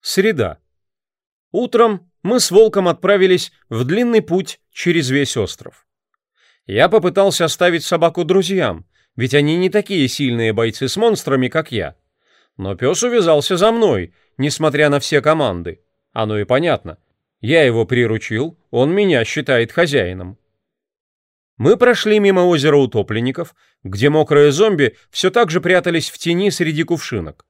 Среда. Утром мы с Волком отправились в длинный путь через весь остров. Я попытался оставить собаку друзьям, ведь они не такие сильные бойцы с монстрами, как я. Но пес увязался за мной, несмотря на все команды. Оно и понятно. Я его приручил, он меня считает хозяином. Мы прошли мимо озера утопленников, где мокрые зомби все так же прятались в тени среди кувшинок.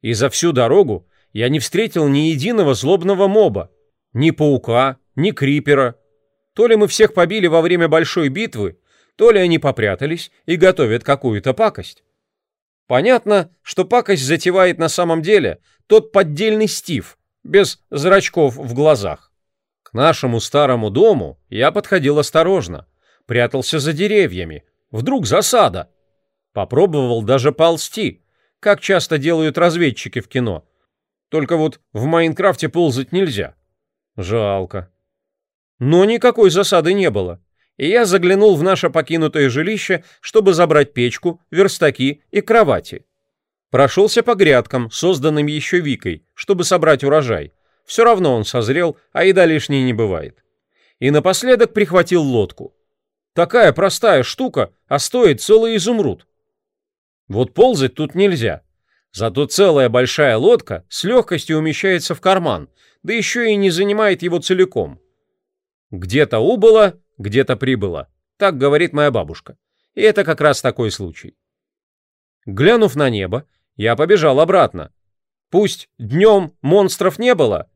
И за всю дорогу я не встретил ни единого злобного моба, ни паука, ни крипера. То ли мы всех побили во время большой битвы, то ли они попрятались и готовят какую-то пакость. Понятно, что пакость затевает на самом деле тот поддельный Стив, без зрачков в глазах. К нашему старому дому я подходил осторожно, прятался за деревьями, вдруг засада. Попробовал даже ползти, как часто делают разведчики в кино, только вот в Майнкрафте ползать нельзя. Жалко. Но никакой засады не было. И я заглянул в наше покинутое жилище, чтобы забрать печку, верстаки и кровати. Прошелся по грядкам, созданным еще Викой, чтобы собрать урожай. Все равно он созрел, а еда лишней не бывает. И напоследок прихватил лодку. Такая простая штука, а стоит целый изумруд. Вот ползать тут нельзя, Зато целая большая лодка с легкостью умещается в карман, да еще и не занимает его целиком. Где-то убыло, где-то прибыло. Так говорит моя бабушка. И это как раз такой случай. Глянув на небо, я побежал обратно. Пусть днем монстров не было.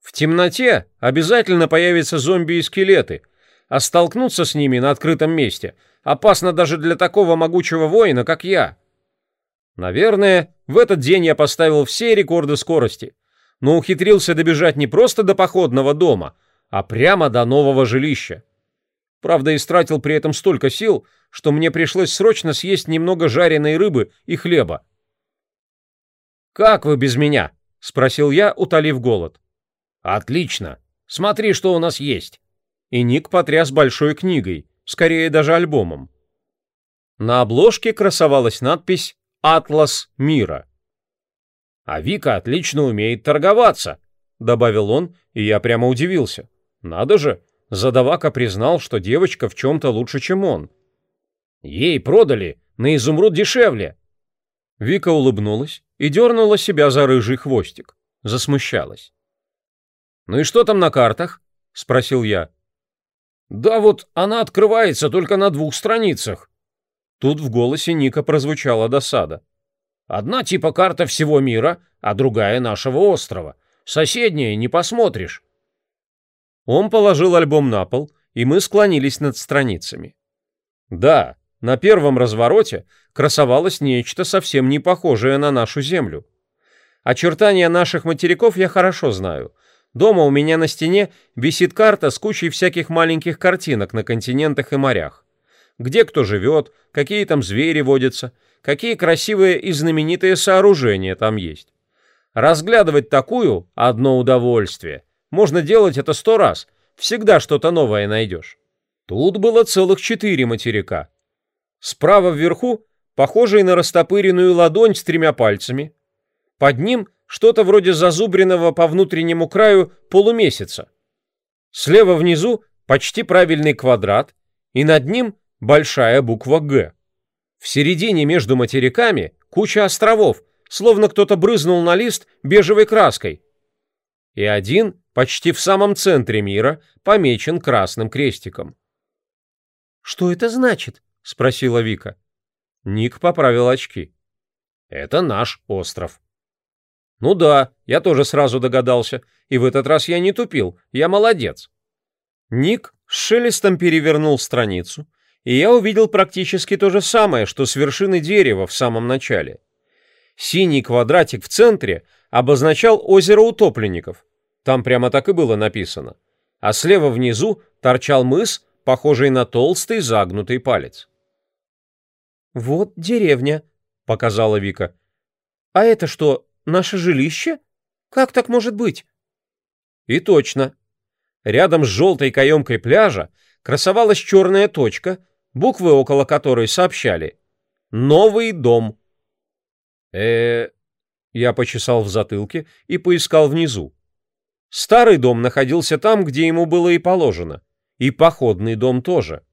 В темноте обязательно появятся зомби и скелеты, а столкнуться с ними на открытом месте опасно даже для такого могучего воина, как я. Наверное, в этот день я поставил все рекорды скорости, но ухитрился добежать не просто до походного дома, а прямо до нового жилища. Правда, истратил при этом столько сил, что мне пришлось срочно съесть немного жареной рыбы и хлеба. «Как вы без меня?» — спросил я, утолив голод. «Отлично. Смотри, что у нас есть». И Ник потряс большой книгой, скорее даже альбомом. На обложке красовалась надпись «Атлас мира». «А Вика отлично умеет торговаться», — добавил он, и я прямо удивился. «Надо же, Задавака признал, что девочка в чем-то лучше, чем он. Ей продали, на изумруд дешевле. Вика улыбнулась и дернула себя за рыжий хвостик. Засмущалась. «Ну и что там на картах?» — спросил я. «Да вот она открывается только на двух страницах. Тут в голосе Ника прозвучала досада. «Одна типа карта всего мира, а другая нашего острова. Соседняя не посмотришь». Он положил альбом на пол, и мы склонились над страницами. Да, на первом развороте красовалось нечто совсем не похожее на нашу Землю. Очертания наших материков я хорошо знаю. Дома у меня на стене висит карта с кучей всяких маленьких картинок на континентах и морях где кто живет, какие там звери водятся, какие красивые и знаменитые сооружения там есть. Разглядывать такую – одно удовольствие. Можно делать это сто раз, всегда что-то новое найдешь. Тут было целых четыре материка. Справа вверху, похожий на растопыренную ладонь с тремя пальцами. Под ним что-то вроде зазубренного по внутреннему краю полумесяца. Слева внизу почти правильный квадрат, и над ним большая буква «Г». В середине между материками куча островов, словно кто-то брызнул на лист бежевой краской. И один, почти в самом центре мира, помечен красным крестиком. «Что это значит?» — спросила Вика. Ник поправил очки. «Это наш остров». «Ну да, я тоже сразу догадался, и в этот раз я не тупил, я молодец». Ник с шелестом перевернул страницу — и я увидел практически то же самое, что с вершины дерева в самом начале. Синий квадратик в центре обозначал озеро утопленников. Там прямо так и было написано. А слева внизу торчал мыс, похожий на толстый загнутый палец. «Вот деревня», — показала Вика. «А это что, наше жилище? Как так может быть?» И точно. Рядом с желтой каемкой пляжа красовалась черная точка, буквы, около которой сообщали «Новый дом». э Я почесал в затылке и поискал внизу. Старый дом находился там, где ему было и положено. И походный дом тоже.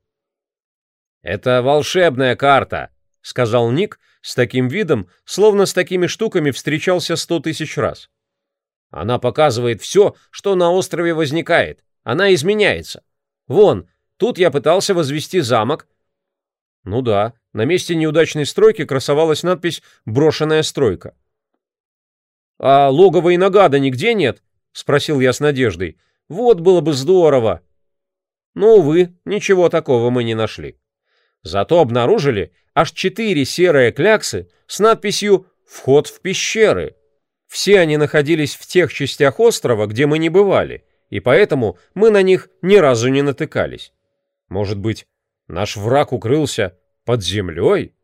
«Это волшебная карта», — сказал Ник с таким видом, словно с такими штуками встречался сто тысяч раз. Она показывает все, что на острове возникает. Она изменяется. Вон, Тут я пытался возвести замок». Ну да, на месте неудачной стройки красовалась надпись «Брошенная стройка». «А логово и нагада нигде нет?» — спросил я с надеждой. «Вот было бы здорово!» Но, увы, ничего такого мы не нашли. Зато обнаружили аж четыре серые кляксы с надписью «Вход в пещеры». Все они находились в тех частях острова, где мы не бывали, и поэтому мы на них ни разу не натыкались. Может быть, наш враг укрылся под землей?